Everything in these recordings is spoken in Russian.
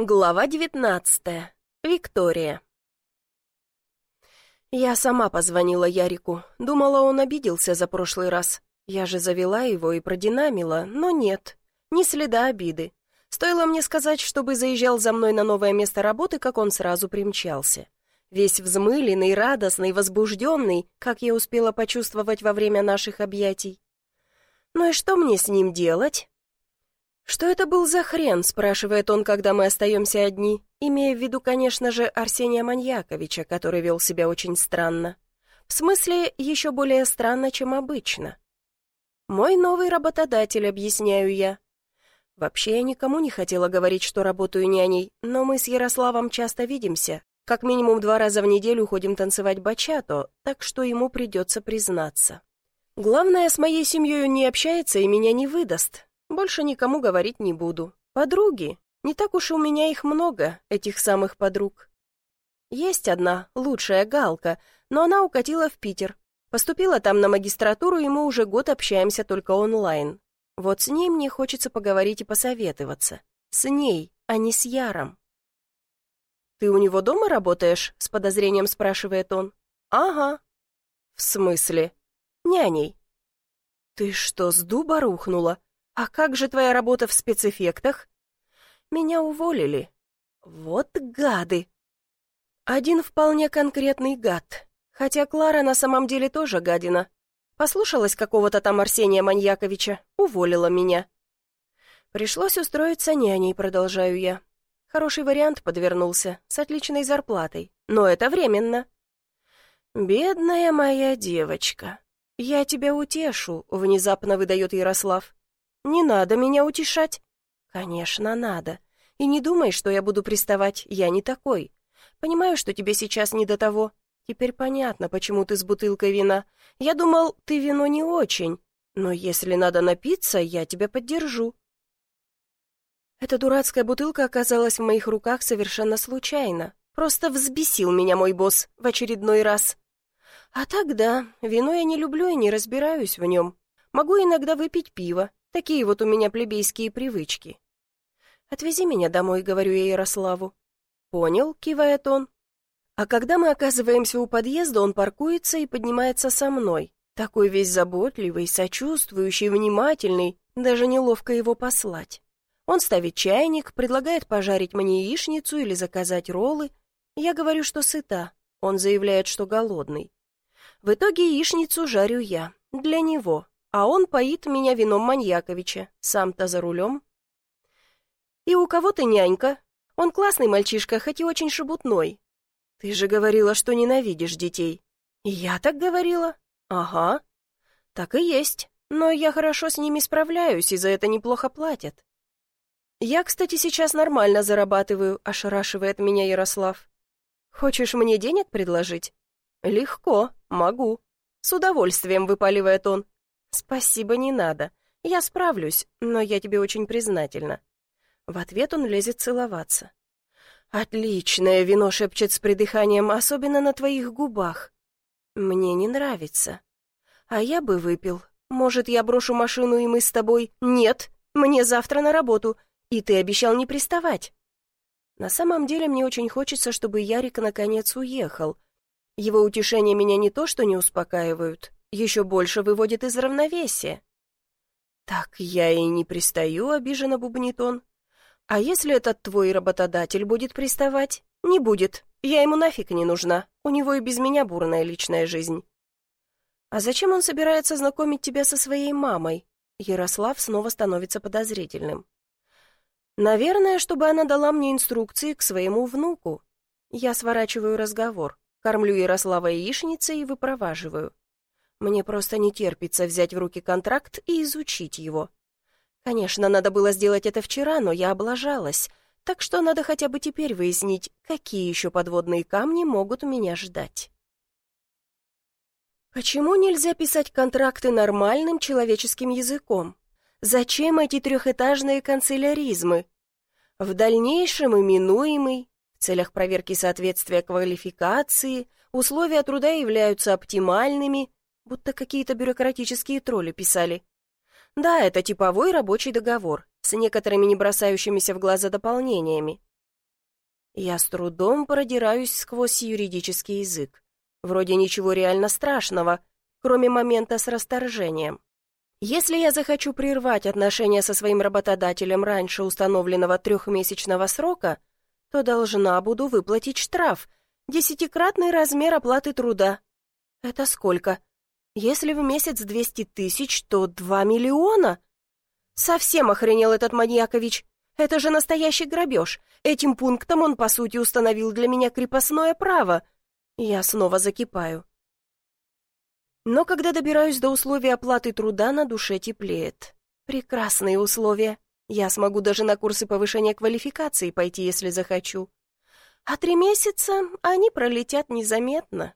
Глава девятнадцатая. Виктория. Я сама позвонила Ярику. Думала, он обиделся за прошлый раз. Я же завела его и продинамила, но нет. Ни следа обиды. Стоило мне сказать, чтобы заезжал за мной на новое место работы, как он сразу примчался. Весь взмыленный, радостный, возбужденный, как я успела почувствовать во время наших объятий. Ну и что мне с ним делать? «Что это был за хрен?» — спрашивает он, когда мы остаемся одни, имея в виду, конечно же, Арсения Маньяковича, который вел себя очень странно. В смысле, еще более странно, чем обычно. «Мой новый работодатель», — объясняю я. Вообще, я никому не хотела говорить, что работаю няней, но мы с Ярославом часто видимся. Как минимум два раза в неделю ходим танцевать бачато, так что ему придется признаться. Главное, с моей семьей не общается и меня не выдаст. Больше никому говорить не буду. Подруги. Не так уж у меня их много, этих самых подруг. Есть одна, лучшая Галка, но она укатила в Питер. Поступила там на магистратуру, и мы уже год общаемся только онлайн. Вот с ней мне хочется поговорить и посоветоваться. С ней, а не с Яром. «Ты у него дома работаешь?» — с подозрением спрашивает он. «Ага». «В смысле?» «Няней». «Ты что, с дуба рухнула?» «А как же твоя работа в спецэффектах?» «Меня уволили». «Вот гады!» Один вполне конкретный гад. Хотя Клара на самом деле тоже гадина. Послушалась какого-то там Арсения Маньяковича, уволила меня. Пришлось устроиться няней, продолжаю я. Хороший вариант подвернулся, с отличной зарплатой. Но это временно. «Бедная моя девочка, я тебя утешу», — внезапно выдает Ярослав. «Не надо меня утешать». «Конечно, надо. И не думай, что я буду приставать, я не такой. Понимаю, что тебе сейчас не до того. Теперь понятно, почему ты с бутылкой вина. Я думал, ты вино не очень. Но если надо напиться, я тебя поддержу». Эта дурацкая бутылка оказалась в моих руках совершенно случайно. Просто взбесил меня мой босс в очередной раз. А тогда вино я не люблю и не разбираюсь в нем. Могу иногда выпить пиво, Такие вот у меня плебейские привычки. «Отвези меня домой», — говорю я Ярославу. «Понял», — кивает он. А когда мы оказываемся у подъезда, он паркуется и поднимается со мной. Такой весь заботливый, сочувствующий, внимательный, даже неловко его послать. Он ставит чайник, предлагает пожарить мне яичницу или заказать роллы. Я говорю, что сыта. Он заявляет, что голодный. В итоге яичницу жарю я. Для него а он поит меня вином Маньяковича, сам-то за рулем. И у кого ты нянька? Он классный мальчишка, хоть и очень шебутной. Ты же говорила, что ненавидишь детей. Я так говорила? Ага. Так и есть, но я хорошо с ними справляюсь, и за это неплохо платят. Я, кстати, сейчас нормально зарабатываю, ошарашивает меня Ярослав. Хочешь мне денег предложить? Легко, могу. С удовольствием выпаливает он. «Спасибо, не надо. Я справлюсь, но я тебе очень признательна». В ответ он лезет целоваться. «Отличное вино», — шепчет с придыханием, особенно на твоих губах. «Мне не нравится». «А я бы выпил. Может, я брошу машину, и мы с тобой...» «Нет, мне завтра на работу, и ты обещал не приставать». На самом деле мне очень хочется, чтобы Ярик наконец уехал. Его утешения меня не то что не успокаивают, еще больше выводит из равновесия. «Так я и не пристаю», — обиженно бубнит он. «А если этот твой работодатель будет приставать?» «Не будет. Я ему нафиг не нужна. У него и без меня бурная личная жизнь». «А зачем он собирается знакомить тебя со своей мамой?» Ярослав снова становится подозрительным. «Наверное, чтобы она дала мне инструкции к своему внуку». Я сворачиваю разговор, кормлю Ярослава яичницей и выпроваживаю. Мне просто не терпится взять в руки контракт и изучить его. Конечно, надо было сделать это вчера, но я облажалась, так что надо хотя бы теперь выяснить, какие еще подводные камни могут меня ждать. Почему нельзя писать контракты нормальным человеческим языком? Зачем эти трехэтажные канцеляризмы? В дальнейшем именуемый, в целях проверки соответствия квалификации, условия труда являются оптимальными, будто какие-то бюрократические тролли писали. Да, это типовой рабочий договор, с некоторыми не бросающимися в глаза дополнениями. Я с трудом продираюсь сквозь юридический язык. Вроде ничего реально страшного, кроме момента с расторжением. Если я захочу прервать отношения со своим работодателем раньше установленного трехмесячного срока, то должна буду выплатить штраф, десятикратный размер оплаты труда. Это сколько? Если в месяц 200 тысяч, то 2 миллиона? Совсем охренел этот маньякович. Это же настоящий грабеж. Этим пунктом он, по сути, установил для меня крепостное право. Я снова закипаю. Но когда добираюсь до условий оплаты труда, на душе теплеет. Прекрасные условия. Я смогу даже на курсы повышения квалификации пойти, если захочу. А три месяца они пролетят незаметно.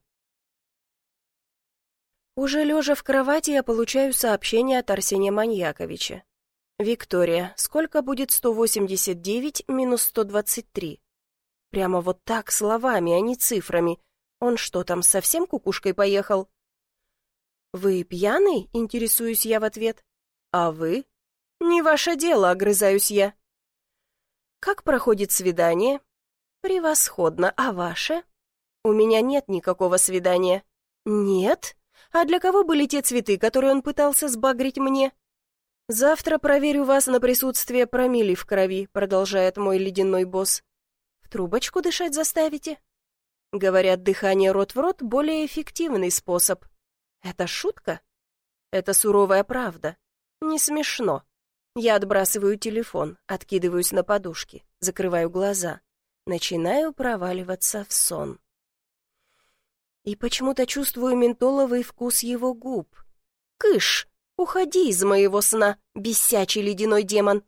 Уже лежа в кровати, я получаю сообщение от Арсения Маньяковича. «Виктория, сколько будет 189 минус 123?» Прямо вот так, словами, а не цифрами. Он что там, совсем кукушкой поехал? «Вы пьяный?» — интересуюсь я в ответ. «А вы?» «Не ваше дело», — огрызаюсь я. «Как проходит свидание?» «Превосходно. А ваше?» «У меня нет никакого свидания». «Нет? А для кого были те цветы, которые он пытался сбагрить мне?» «Завтра проверю вас на присутствие промили в крови», — продолжает мой ледяной босс. «В трубочку дышать заставите?» Говорят, дыхание рот в рот — более эффективный способ. Это шутка? Это суровая правда. Не смешно. Я отбрасываю телефон, откидываюсь на подушки, закрываю глаза. Начинаю проваливаться в сон. И почему-то чувствую ментоловый вкус его губ. «Кыш! Уходи из моего сна, бесячий ледяной демон!»